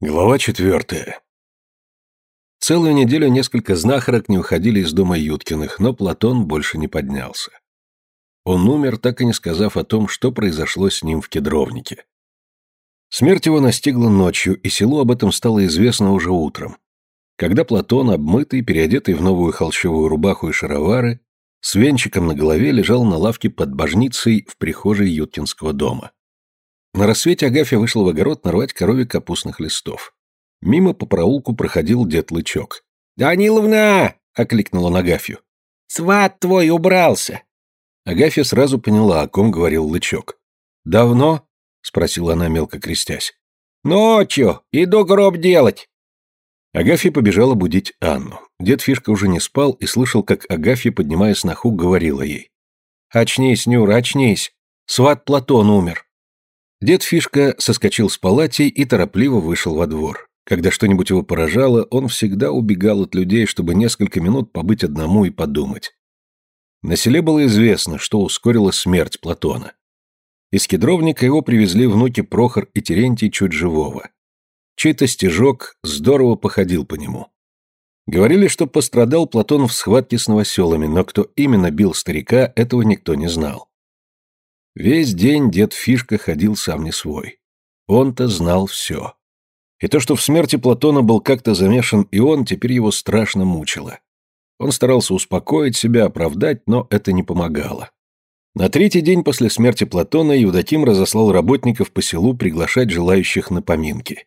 Глава четвертая. Целую неделю несколько знахарок не уходили из дома Юткиных, но Платон больше не поднялся. Он умер, так и не сказав о том, что произошло с ним в кедровнике. Смерть его настигла ночью, и селу об этом стало известно уже утром, когда Платон, обмытый, переодетый в новую холщовую рубаху и шаровары, с венчиком на голове лежал на лавке под божницей в прихожей Юткинского дома. На рассвете Агафья вышла в огород нарвать корове капустных листов. Мимо по проулку проходил дед Лычок. «Даниловна!» — окликнула он Агафью. «Сват твой убрался!» Агафья сразу поняла, о ком говорил Лычок. «Давно?» — спросила она, мелко крестясь. «Ночью! Иду гроб делать!» Агафья побежала будить Анну. Дед Фишка уже не спал и слышал, как Агафья, поднимаясь на хук, говорила ей. «Очнись, Нюра, очнись! Сват Платон умер!» Дед Фишка соскочил с палати и торопливо вышел во двор. Когда что-нибудь его поражало, он всегда убегал от людей, чтобы несколько минут побыть одному и подумать. На селе было известно, что ускорила смерть Платона. Из кедровника его привезли внуки Прохор и Терентий чуть живого. Чей-то стежок здорово походил по нему. Говорили, что пострадал Платон в схватке с новоселами, но кто именно бил старика, этого никто не знал. Весь день дед Фишка ходил сам не свой. Он-то знал все. И то, что в смерти Платона был как-то замешан и он, теперь его страшно мучило. Он старался успокоить себя, оправдать, но это не помогало. На третий день после смерти Платона Евдоким разослал работников по селу приглашать желающих на поминки.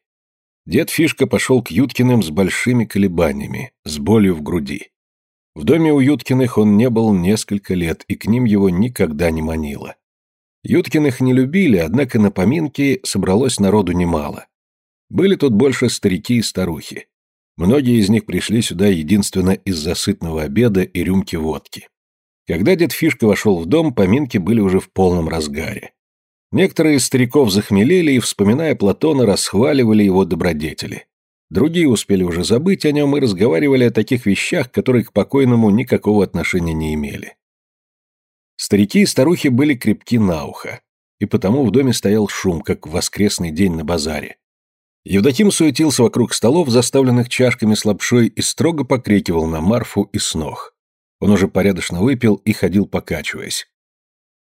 Дед Фишка пошел к Юткиным с большими колебаниями, с болью в груди. В доме у Юткиных он не был несколько лет, и к ним его никогда не манило. Юткиных не любили, однако на поминки собралось народу немало. Были тут больше старики и старухи. Многие из них пришли сюда единственно из-за сытного обеда и рюмки водки. Когда дед Фишка вошел в дом, поминки были уже в полном разгаре. Некоторые из стариков захмелели и, вспоминая Платона, расхваливали его добродетели. Другие успели уже забыть о нем и разговаривали о таких вещах, которые к покойному никакого отношения не имели. Старики и старухи были крепки на ухо, и потому в доме стоял шум, как в воскресный день на базаре. Евдоким суетился вокруг столов, заставленных чашками с лапшой, и строго покрикивал на Марфу и снох. Он уже порядочно выпил и ходил покачиваясь.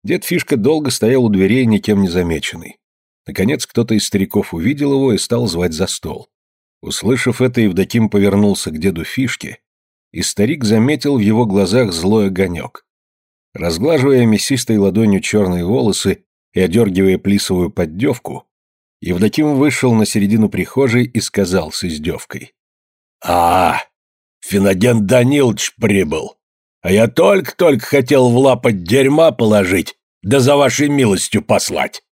Дед Фишка долго стоял у дверей, никем не замеченный. Наконец кто-то из стариков увидел его и стал звать за стол. Услышав это, Евдоким повернулся к деду Фишке, и старик заметил в его глазах злой огонек. Разглаживая мясистой ладонью черные волосы и одергивая плисовую поддевку, Евдоким вышел на середину прихожей и сказал с издевкой. «А, Финоген Данилович прибыл, а я только-только хотел в лапоть дерьма положить, да за вашей милостью послать».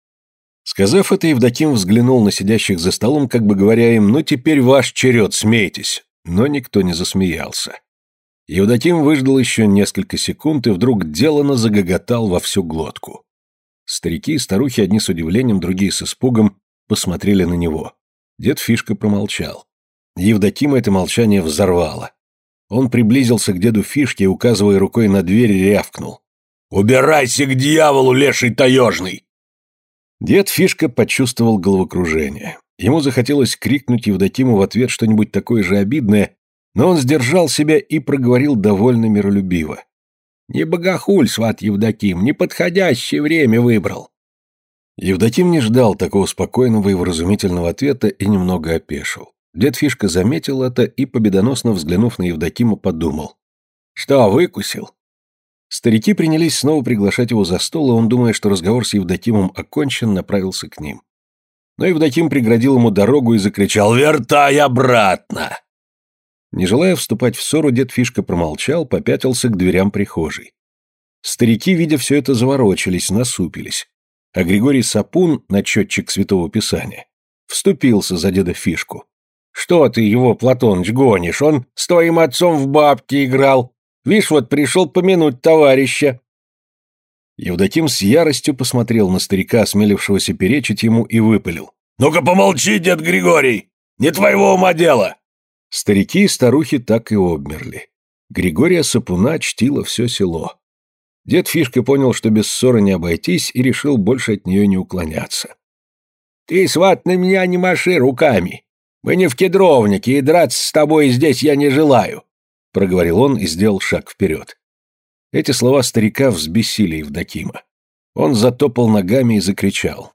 Сказав это, Евдоким взглянул на сидящих за столом, как бы говоря им, «Ну, теперь ваш черед, смейтесь». Но никто не засмеялся. Евдоким выждал еще несколько секунд и вдруг делано загоготал во всю глотку. Старики и старухи, одни с удивлением, другие с испугом, посмотрели на него. Дед Фишка промолчал. Евдокима это молчание взорвало. Он приблизился к деду Фишке и, указывая рукой на дверь, рявкнул. «Убирайся к дьяволу, леший таежный!» Дед Фишка почувствовал головокружение. Ему захотелось крикнуть Евдокиму в ответ что-нибудь такое же обидное, но он сдержал себя и проговорил довольно миролюбиво. «Не богохуль, сват Евдоким, неподходящее время выбрал». Евдоким не ждал такого спокойного и вразумительного ответа и немного опешил. Дед Фишка заметил это и, победоносно взглянув на Евдокима, подумал. «Что, выкусил?» Старики принялись снова приглашать его за стол, и он, думая, что разговор с Евдокимом окончен, направился к ним. Но Евдоким преградил ему дорогу и закричал «Вертай обратно!» Не желая вступать в ссору, дед Фишка промолчал, попятился к дверям прихожей. Старики, видя все это, заворочились, насупились. А Григорий Сапун, начетчик Святого Писания, вступился за деда Фишку. «Что ты его, Платоныч, гонишь? Он с твоим отцом в бабки играл. Вишь, вот пришел помянуть товарища». Евдоким с яростью посмотрел на старика, осмелившегося перечить ему, и выпалил. «Ну-ка помолчи, дед Григорий! Не твоего ума дело!» Старики и старухи так и обмерли. Григория Сапуна чтило все село. Дед Фишка понял, что без ссоры не обойтись, и решил больше от нее не уклоняться. «Ты, сват, на меня не маши руками. Мы не в кедровнике, и драться с тобой здесь я не желаю», — проговорил он и сделал шаг вперед. Эти слова старика взбесили Евдокима. Он затопал ногами и закричал.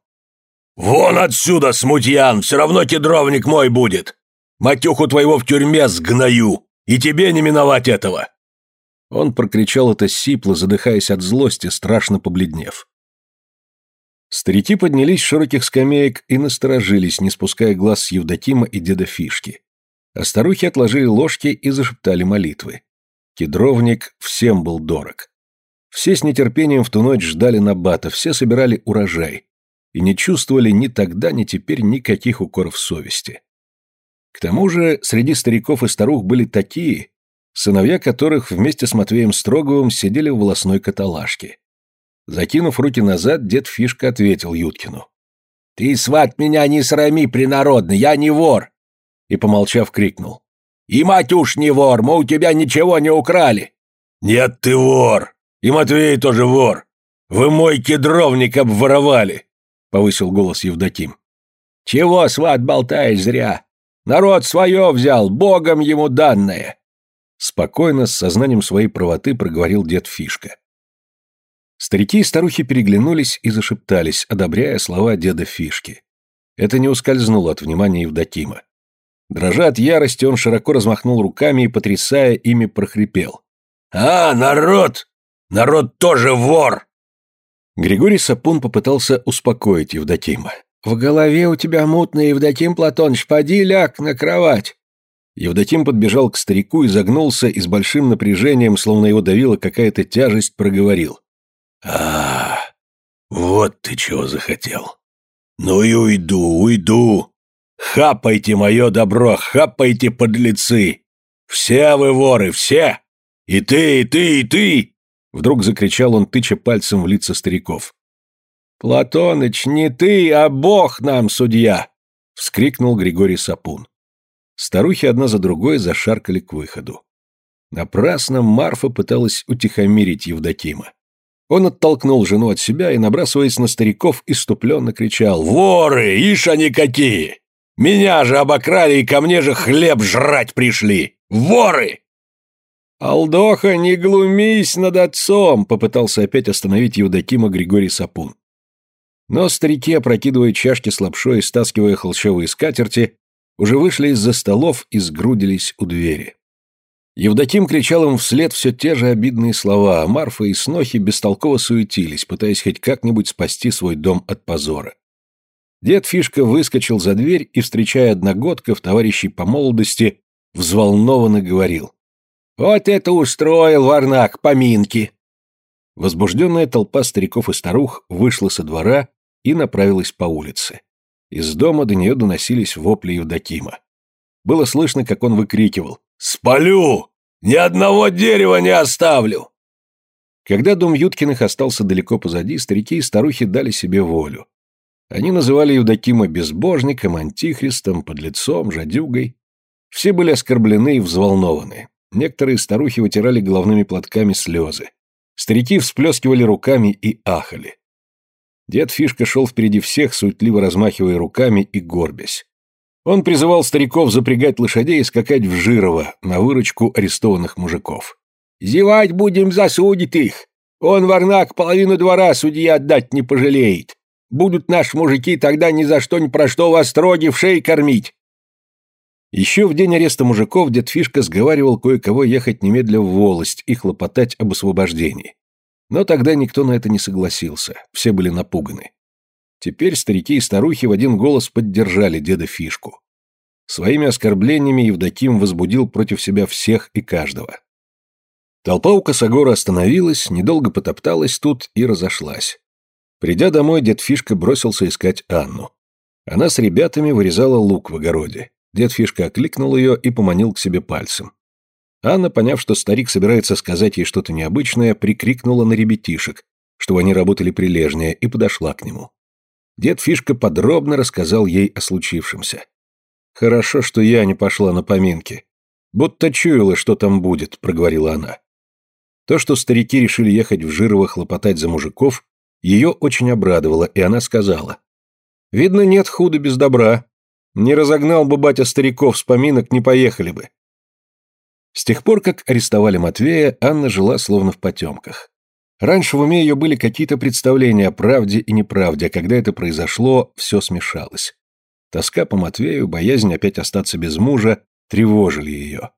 «Вон отсюда, смутьян, все равно кедровник мой будет! Матюху твоего в тюрьме сгною, и тебе не миновать этого!» Он прокричал это сипло, задыхаясь от злости, страшно побледнев. Старики поднялись с широких скамеек и насторожились, не спуская глаз с Евдокима и деда Фишки. А старухи отложили ложки и зашептали молитвы. Кедровник всем был дорог. Все с нетерпением в ту ночь ждали Набата, все собирали урожай и не чувствовали ни тогда, ни теперь никаких укоров совести. К тому же среди стариков и старух были такие, сыновья которых вместе с Матвеем Строговым сидели в волосной каталажке. Закинув руки назад, дед Фишка ответил Юткину. «Ты, сват, меня не срами, принародный, я не вор!» И, помолчав, крикнул. «И мать уж не вор, мы у тебя ничего не украли!» «Нет, ты вор! И Матвей тоже вор! Вы мой кедровник обворовали!» Повысил голос Евдоким. «Чего, сват, болтаешь зря? Народ свое взял, богом ему данное!» Спокойно, с сознанием своей правоты проговорил дед Фишка. Старики и старухи переглянулись и зашептались, одобряя слова деда Фишки. Это не ускользнуло от внимания Евдокима. Дрожа от ярости, он широко размахнул руками и, потрясая ими, прохрипел. «А, народ! Народ тоже вор!» Григорий Сапун попытался успокоить Евдокима. «В голове у тебя мутно, Евдоким Платоныч, поди ляг на кровать!» Евдоким подбежал к старику и загнулся и с большим напряжением, словно его давила какая-то тяжесть, проговорил. А, вот ты чего захотел. Ну и уйду, уйду. Хапайте мое добро, хапайте подлецы. Все вы воры, все. И ты, и ты, и ты. Вдруг закричал он, тыча пальцем в лица стариков. «Платоныч, не ты, а Бог нам судья!» — вскрикнул Григорий Сапун. Старухи одна за другой зашаркали к выходу. Напрасно Марфа пыталась утихомирить Евдокима. Он оттолкнул жену от себя и, набрасываясь на стариков, иступленно кричал «Воры! Ишь они какие! Меня же обокрали и ко мне же хлеб жрать пришли! Воры!» «Алдоха, не глумись над отцом!» — попытался опять остановить Евдокима Григорий Сапун. Но старики, опрокидывая чашки с лапшой и стаскивая холщовые скатерти, уже вышли из-за столов и сгрудились у двери. Евдоким кричал им вслед все те же обидные слова, а Марфа и Снохи бестолково суетились, пытаясь хоть как-нибудь спасти свой дом от позора. Дед Фишка выскочил за дверь и, встречая одногодков, товарищей по молодости, взволнованно говорил. «Вот это устроил Варнак, поминки!» Возбужденная толпа стариков и старух вышла со двора и направилась по улице. Из дома до нее доносились вопли Евдокима. Было слышно, как он выкрикивал «Спалю! Ни одного дерева не оставлю!» Когда дом Юткиных остался далеко позади, старики и старухи дали себе волю. Они называли Евдокима безбожником, антихристом, подлецом, жадюгой. Все были оскорблены и взволнованы. Некоторые старухи вытирали головными платками слезы. Старики всплескивали руками и ахали. Дед Фишка шел впереди всех, суетливо размахивая руками и горбясь. Он призывал стариков запрягать лошадей и скакать в Жирово на выручку арестованных мужиков. «Зевать будем, засудить их! Он, Варнак, половину двора судья отдать не пожалеет. Будут наши мужики тогда ни за что ни про что вас строги в шее кормить!» Еще в день ареста мужиков дед Фишка сговаривал кое-кого ехать немедля в волость и хлопотать об освобождении. Но тогда никто на это не согласился, все были напуганы. Теперь старики и старухи в один голос поддержали деда Фишку. Своими оскорблениями Евдоким возбудил против себя всех и каждого. Толпа у Косогора остановилась, недолго потопталась тут и разошлась. Придя домой, дед Фишка бросился искать Анну. Она с ребятами вырезала лук в огороде. Дед Фишка окликнул ее и поманил к себе пальцем. Анна, поняв, что старик собирается сказать ей что-то необычное, прикрикнула на ребятишек, чтобы они работали прилежнее, и подошла к нему. Дед Фишка подробно рассказал ей о случившемся. «Хорошо, что я не пошла на поминки. Будто чуяла, что там будет», — проговорила она. То, что старики решили ехать в Жирово хлопотать за мужиков, ее очень обрадовало, и она сказала. «Видно, нет худа без добра. Не разогнал бы батя стариков с поминок, не поехали бы. С тех пор, как арестовали Матвея, Анна жила словно в потемках. Раньше в уме ее были какие-то представления о правде и неправде, а когда это произошло, все смешалось. Тоска по Матвею, боязнь опять остаться без мужа тревожили ее.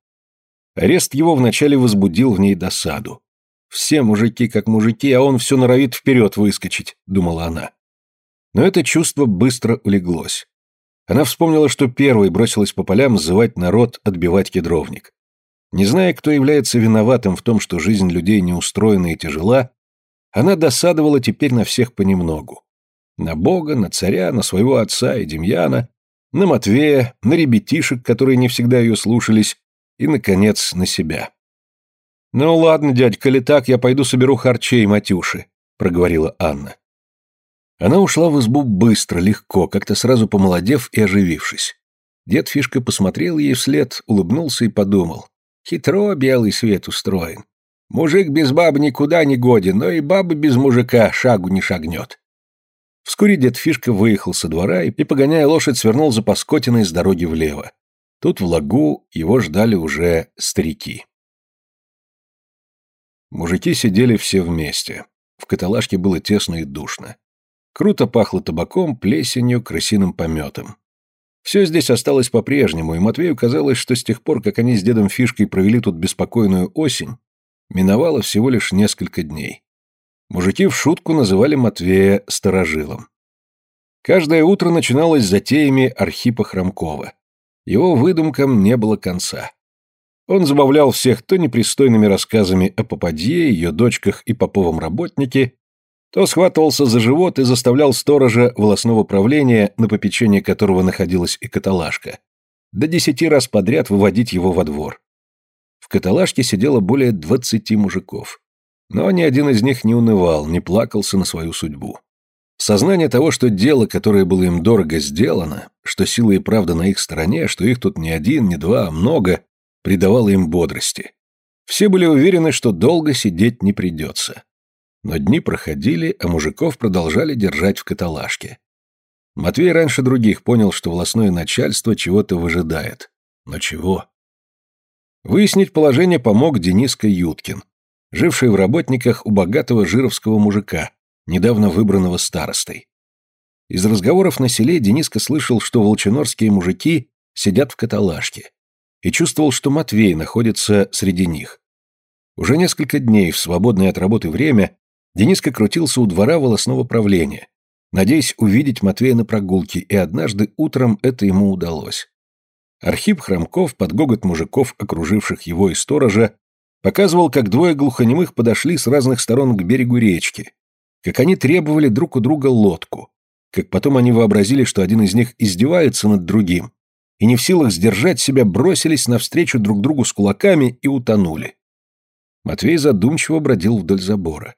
Арест его вначале возбудил в ней досаду. «Все мужики как мужики, а он все норовит вперед выскочить», — думала она. Но это чувство быстро улеглось. Она вспомнила, что первой бросилась по полям зывать народ отбивать кедровник. Не зная, кто является виноватым в том, что жизнь людей неустроена и тяжела, она досадовала теперь на всех понемногу. На Бога, на царя, на своего отца и Демьяна, на Матвея, на ребятишек, которые не всегда ее слушались, и, наконец, на себя. «Ну ладно, дядька, ли так, я пойду соберу харчей Матюши», — проговорила Анна. Она ушла в избу быстро, легко, как-то сразу помолодев и оживившись. Дед Фишка посмотрел ей вслед, улыбнулся и подумал. Хитро белый свет устроен. Мужик без бабы никуда не годен, но и баба без мужика шагу не шагнет. Вскоре дед Фишка выехал со двора и, погоняя лошадь, свернул за Паскотиной с дороги влево. Тут в лагу его ждали уже старики. Мужики сидели все вместе. В каталажке было тесно и душно. Круто пахло табаком, плесенью, крысиным пометом. Все здесь осталось по-прежнему, и Матвею казалось, что с тех пор, как они с дедом Фишкой провели тут беспокойную осень, миновало всего лишь несколько дней. Мужики в шутку называли Матвея старожилом. Каждое утро начиналось затеями Архипа Хромкова. Его выдумкам не было конца. Он забавлял всех то непристойными рассказами о попадье, ее дочках и поповом работнике, то схватывался за живот и заставлял сторожа волосного правления, на попечении которого находилась и каталажка, до десяти раз подряд выводить его во двор. В каталажке сидело более двадцати мужиков. Но ни один из них не унывал, не плакался на свою судьбу. Сознание того, что дело, которое было им дорого сделано, что сила и правда на их стороне, что их тут не один, не два, а много, придавало им бодрости. Все были уверены, что долго сидеть не придется. Но дни проходили, а мужиков продолжали держать в каталажке. Матвей раньше других понял, что волосное начальство чего-то выжидает. Но чего? Выяснить положение помог Дениска Юткин, живший в работниках у богатого жировского мужика, недавно выбранного старостой. Из разговоров на селе Дениска слышал, что волчинорские мужики сидят в каталажке, и чувствовал, что Матвей находится среди них. Уже несколько дней в свободное от работы время Дениска крутился у двора волосного правления, надеясь увидеть Матвея на прогулке, и однажды утром это ему удалось. Архип Хромков под гогот мужиков, окруживших его и сторожа, показывал, как двое глухонемых подошли с разных сторон к берегу речки, как они требовали друг у друга лодку, как потом они вообразили, что один из них издевается над другим, и не в силах сдержать себя, бросились навстречу друг другу с кулаками и утонули. Матвей задумчиво бродил вдоль забора.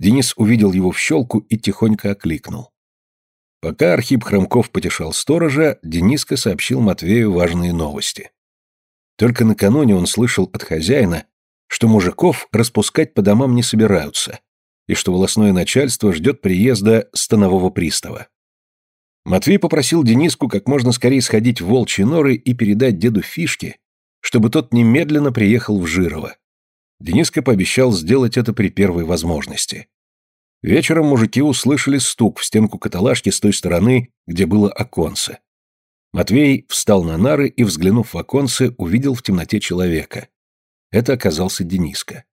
Денис увидел его в щелку и тихонько окликнул. Пока Архип Хромков потешал сторожа, Дениска сообщил Матвею важные новости. Только накануне он слышал от хозяина, что мужиков распускать по домам не собираются, и что волосное начальство ждет приезда станового пристава. Матвей попросил Дениску как можно скорее сходить в волчьи норы и передать деду фишки, чтобы тот немедленно приехал в Жирово. Дениска пообещал сделать это при первой возможности. Вечером мужики услышали стук в стенку каталажки с той стороны, где было оконце. Матвей встал на нары и, взглянув в оконце, увидел в темноте человека. Это оказался Дениска.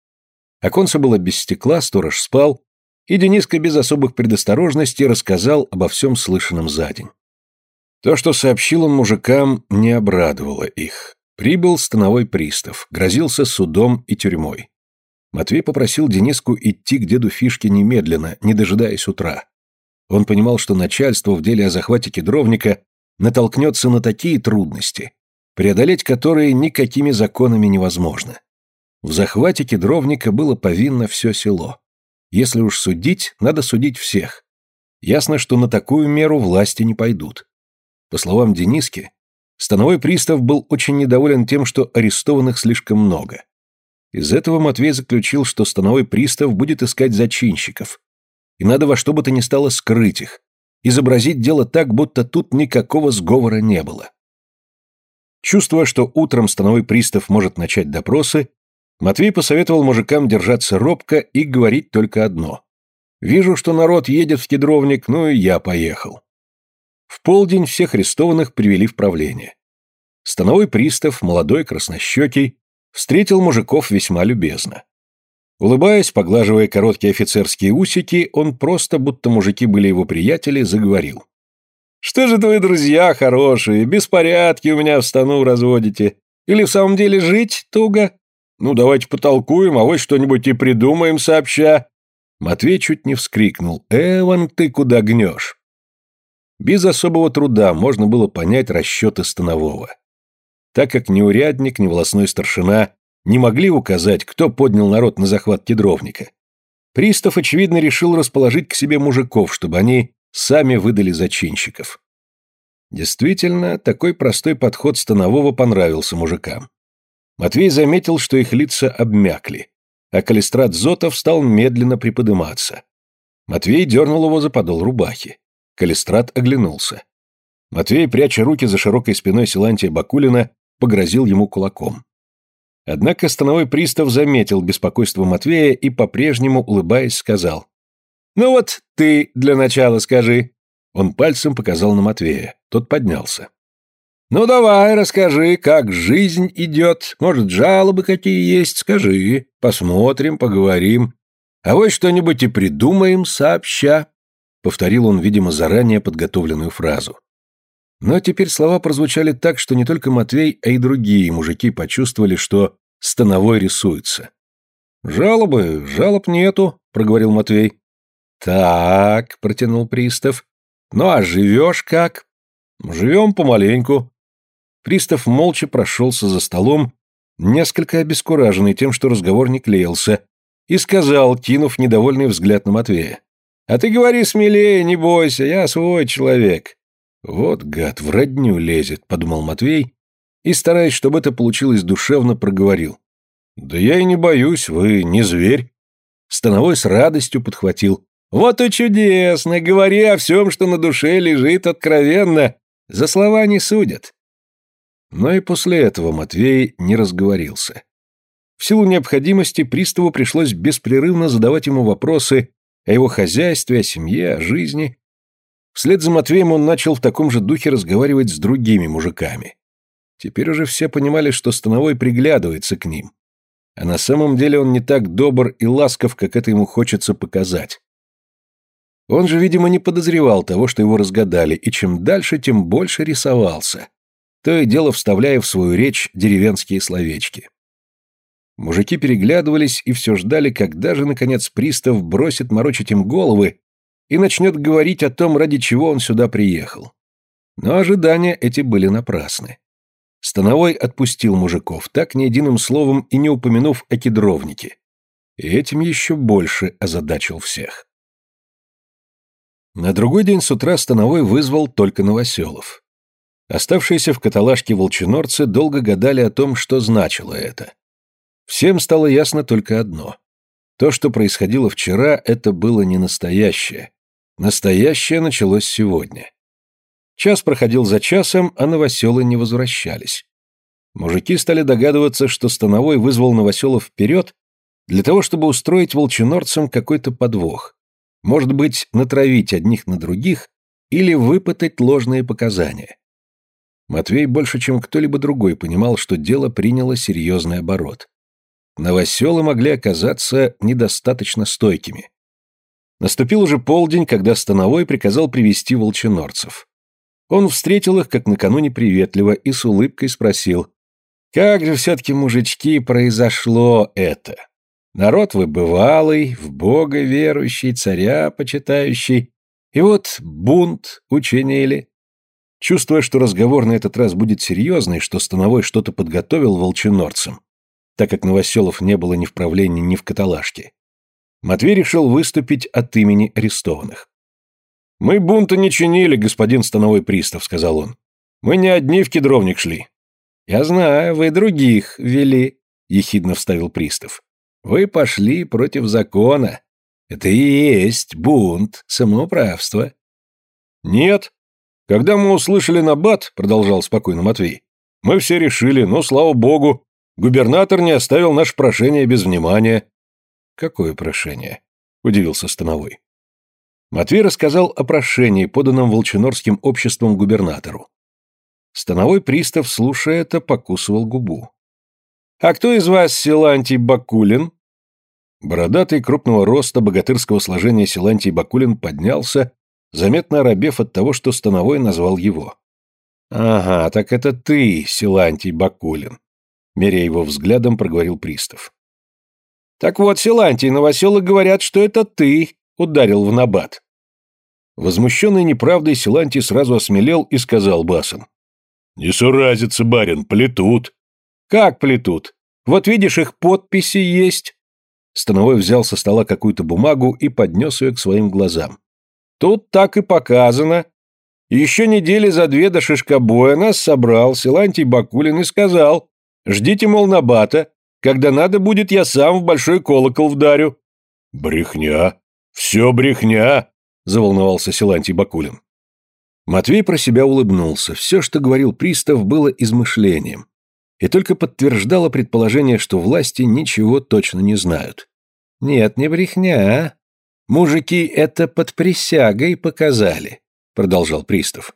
Оконце было без стекла, сторож спал, и Дениска без особых предосторожностей рассказал обо всем слышанном за день. То, что сообщил он мужикам, не обрадовало их. Прибыл становой пристав, грозился судом и тюрьмой. Матвей попросил Дениску идти к деду Фишке немедленно, не дожидаясь утра. Он понимал, что начальство в деле о захвате кедровника натолкнется на такие трудности, преодолеть которые никакими законами невозможно. В захвате кедровника было повинно все село. Если уж судить, надо судить всех. Ясно, что на такую меру власти не пойдут. По словам Дениски, Становой пристав был очень недоволен тем, что арестованных слишком много. Из этого Матвей заключил, что становой пристав будет искать зачинщиков, и надо во что бы то ни стало скрыть их, изобразить дело так, будто тут никакого сговора не было. Чувствуя, что утром становой пристав может начать допросы, Матвей посоветовал мужикам держаться робко и говорить только одно. «Вижу, что народ едет в кедровник, ну и я поехал». В полдень всех арестованных привели в правление. Становой пристав, молодой, краснощекий, встретил мужиков весьма любезно. Улыбаясь, поглаживая короткие офицерские усики, он просто, будто мужики были его приятели, заговорил. «Что же твои друзья хорошие, беспорядки у меня в стану разводите? Или в самом деле жить туго? Ну, давайте потолкуем, а вот что-нибудь и придумаем сообща». Матвей чуть не вскрикнул. «Эван, ты куда гнешь?» Без особого труда можно было понять расчеты Станового. Так как ни урядник, ни волосной старшина не могли указать, кто поднял народ на захват кедровника. Пристав, очевидно, решил расположить к себе мужиков, чтобы они сами выдали зачинщиков. Действительно, такой простой подход Станового понравился мужикам. Матвей заметил, что их лица обмякли, а калистрат Зотов стал медленно приподниматься. Матвей дернул его за подол рубахи. Калистрат оглянулся. Матвей, пряча руки за широкой спиной Силантия Бакулина, погрозил ему кулаком. Однако становой пристав заметил беспокойство Матвея и, по-прежнему улыбаясь, сказал. «Ну вот, ты для начала скажи». Он пальцем показал на Матвея. Тот поднялся. «Ну давай, расскажи, как жизнь идет. Может, жалобы какие есть, скажи. Посмотрим, поговорим. А вот что-нибудь и придумаем сообща», — повторил он, видимо, заранее подготовленную фразу. Но теперь слова прозвучали так, что не только Матвей, а и другие мужики почувствовали, что Становой рисуется. «Жалобы? Жалоб нету», — проговорил Матвей. «Так», — протянул пристав. «Ну а живешь как?» «Живем помаленьку». Пристав молча прошелся за столом, несколько обескураженный тем, что разговор не клеился, и сказал, кинув недовольный взгляд на Матвея. «А ты говори смелее, не бойся, я свой человек. «Вот гад, в родню лезет», — подумал Матвей, и, стараясь, чтобы это получилось душевно, проговорил. «Да я и не боюсь, вы не зверь». Становой с радостью подхватил. «Вот и чудесно! Говори о всем, что на душе лежит откровенно. За слова не судят». Но и после этого Матвей не разговорился. В силу необходимости приставу пришлось беспрерывно задавать ему вопросы о его хозяйстве, о семье, о жизни, Вслед за Матвеем он начал в таком же духе разговаривать с другими мужиками. Теперь уже все понимали, что Становой приглядывается к ним. А на самом деле он не так добр и ласков, как это ему хочется показать. Он же, видимо, не подозревал того, что его разгадали, и чем дальше, тем больше рисовался, то и дело вставляя в свою речь деревенские словечки. Мужики переглядывались и все ждали, когда же, наконец, пристав бросит морочить им головы и начнет говорить о том, ради чего он сюда приехал. Но ожидания эти были напрасны. Становой отпустил мужиков, так ни единым словом и не упомянув о кедровнике. И этим еще больше озадачил всех. На другой день с утра Становой вызвал только Новоселов. Оставшиеся в каталажке волчинорцы долго гадали о том, что значило это. Всем стало ясно только одно. То, что происходило вчера, это было не настоящее, Настоящее началось сегодня. Час проходил за часом, а новоселы не возвращались. Мужики стали догадываться, что Становой вызвал новоселов вперед для того, чтобы устроить волчинорцам какой-то подвох. Может быть, натравить одних на других или выпытать ложные показания. Матвей больше, чем кто-либо другой, понимал, что дело приняло серьезный оборот. Новоселы могли оказаться недостаточно стойкими. Наступил уже полдень, когда Становой приказал привести волчинорцев. Он встретил их, как накануне, приветливо и с улыбкой спросил, «Как же все-таки, мужички, произошло это? Народ вы бывалый, в Бога верующий, царя почитающий, и вот бунт учинили». Чувствуя, что разговор на этот раз будет серьезный, что Становой что-то подготовил волчинорцам, так как Новоселов не было ни в правлении, ни в каталажке, Матвей решил выступить от имени арестованных. «Мы бунта не чинили, господин становой пристав», — сказал он. «Мы не одни в кедровник шли». «Я знаю, вы других вели», — ехидно вставил пристав. «Вы пошли против закона. Это и есть бунт, самоуправство. Нет. Когда мы услышали набат, продолжал спокойно Матвей, мы все решили, но, слава богу, губернатор не оставил наше прошение без внимания. Какое прошение? Удивился Становой. Матвей рассказал о прошении, поданном Волчинорским обществом губернатору. Становой пристав, слушая это, покусывал губу. «А кто из вас Силантий Бакулин?» Бородатый, крупного роста, богатырского сложения Силантий Бакулин поднялся, заметно оробев от того, что Становой назвал его. «Ага, так это ты, Силантий Бакулин», — меря его взглядом, проговорил пристав. «Так вот, Силантий, новоселы говорят, что это ты ударил в набат». Возмущенный неправдой, Силантий сразу осмелел и сказал басом. «Не суразится, барин, плетут». «Как плетут? Вот видишь, их подписи есть». Становой взял со стола какую-то бумагу и поднес ее к своим глазам. «Тут так и показано. Еще недели за две до шишкобоя нас собрал Силантий Бакулин и сказал, ждите, мол, Набата, когда надо будет, я сам в большой колокол вдарю». «Брехня! Все брехня!» – заволновался Силантий Бакулин. Матвей про себя улыбнулся. Все, что говорил пристав, было измышлением. И только подтверждало предположение, что власти ничего точно не знают. «Нет, не брехня. Мужики это под присягой показали», — продолжал пристав.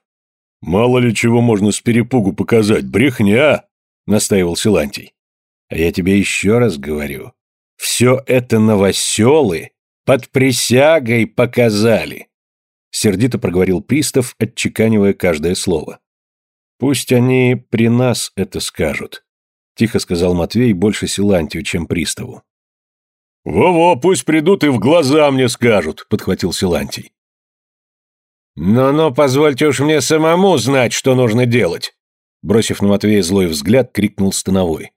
«Мало ли чего можно с перепугу показать. Брехня!» — настаивал Силантий. «А я тебе еще раз говорю. Все это новоселы под присягой показали». Сердито проговорил пристав, отчеканивая каждое слово. «Пусть они при нас это скажут», — тихо сказал Матвей больше Силантию, чем приставу. «Во-во, пусть придут и в глаза мне скажут», — подхватил Силантий. «Но-но, позвольте уж мне самому знать, что нужно делать», — бросив на Матвея злой взгляд, крикнул Становой.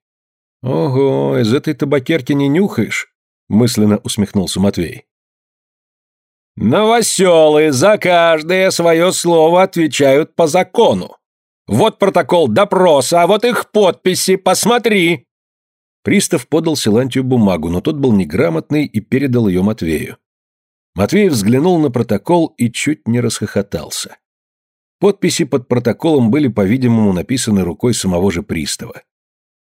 «Ого, из этой табакерки не нюхаешь», — мысленно усмехнулся Матвей. Новоселы за каждое свое слово отвечают по закону. Вот протокол допроса, а вот их подписи, посмотри!» Пристав подал Силантию бумагу, но тот был неграмотный и передал ее Матвею. Матвей взглянул на протокол и чуть не расхохотался. Подписи под протоколом были, по-видимому, написаны рукой самого же пристава.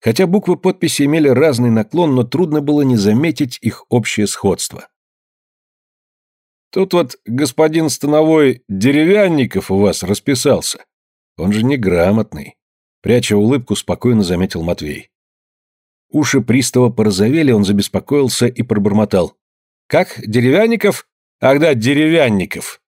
Хотя буквы подписи имели разный наклон, но трудно было не заметить их общее сходство. Тут вот господин Становой Деревянников у вас расписался. Он же неграмотный. Пряча улыбку, спокойно заметил Матвей. Уши пристава порозовели, он забеспокоился и пробормотал. «Как? Деревянников? Ах да, Деревянников!»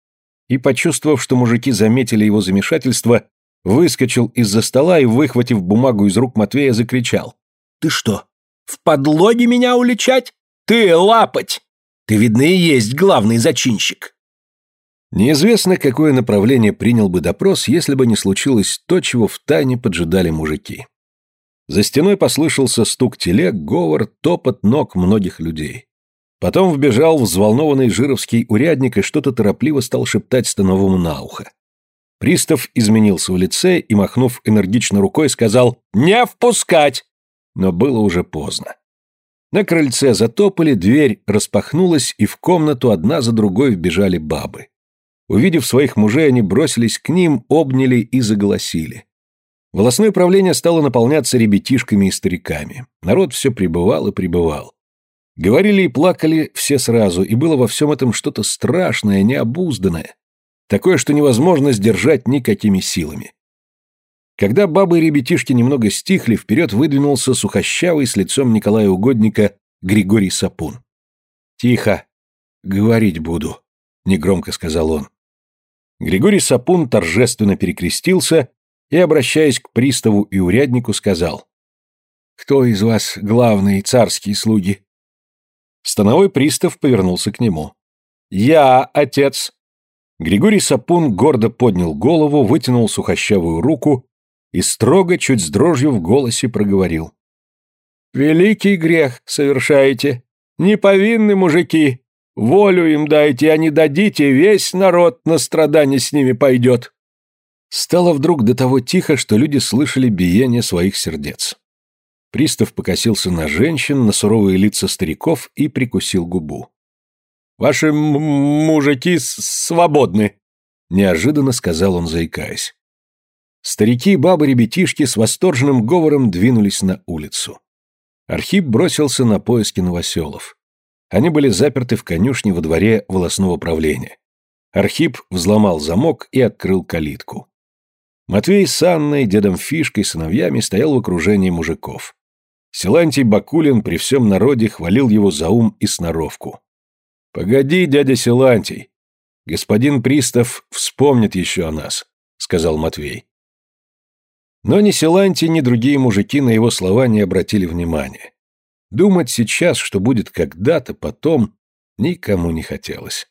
И, почувствовав, что мужики заметили его замешательство, выскочил из-за стола и, выхватив бумагу из рук Матвея, закричал. «Ты что, в подлоге меня уличать? Ты лапать! Ты, видно, и есть главный зачинщик. Неизвестно, какое направление принял бы допрос, если бы не случилось то, чего втайне поджидали мужики. За стеной послышался стук телег, говор, топот ног многих людей. Потом вбежал взволнованный жировский урядник и что-то торопливо стал шептать Становому на ухо. Пристав изменился в лице и, махнув энергично рукой, сказал «Не впускать!» Но было уже поздно. На крыльце затопали, дверь распахнулась, и в комнату одна за другой вбежали бабы. Увидев своих мужей, они бросились к ним, обняли и заголосили. Волосное правление стало наполняться ребятишками и стариками. Народ все пребывал и пребывал. Говорили и плакали все сразу, и было во всем этом что-то страшное, необузданное. Такое, что невозможно сдержать никакими силами. Когда бабы и ребятишки немного стихли, вперед выдвинулся сухощавый с лицом Николая Угодника Григорий Сапун. «Тихо, говорить буду», — негромко сказал он. Григорий Сапун торжественно перекрестился и, обращаясь к приставу и уряднику, сказал. «Кто из вас главные царские слуги?» Становой пристав повернулся к нему. «Я, отец!» Григорий Сапун гордо поднял голову, вытянул сухощавую руку и строго, чуть с дрожью в голосе проговорил. «Великий грех совершаете. Неповинны мужики. Волю им дайте, а не дадите, весь народ на страдание с ними пойдет». Стало вдруг до того тихо, что люди слышали биение своих сердец. Пристав покосился на женщин, на суровые лица стариков и прикусил губу. «Ваши мужики свободны», неожиданно сказал он, заикаясь. Старики, бабы, ребятишки с восторженным говором двинулись на улицу. Архип бросился на поиски новоселов. Они были заперты в конюшне во дворе волосного правления. Архип взломал замок и открыл калитку. Матвей с Анной, дедом Фишкой, сыновьями стоял в окружении мужиков. Силантий Бакулин при всем народе хвалил его за ум и сноровку. «Погоди, дядя Силантий, господин Пристав вспомнит еще о нас», — сказал Матвей. Но ни Силантий, ни другие мужики на его слова не обратили внимания. Думать сейчас, что будет когда-то, потом, никому не хотелось.